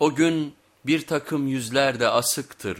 O gün bir takım yüzler de asıktır.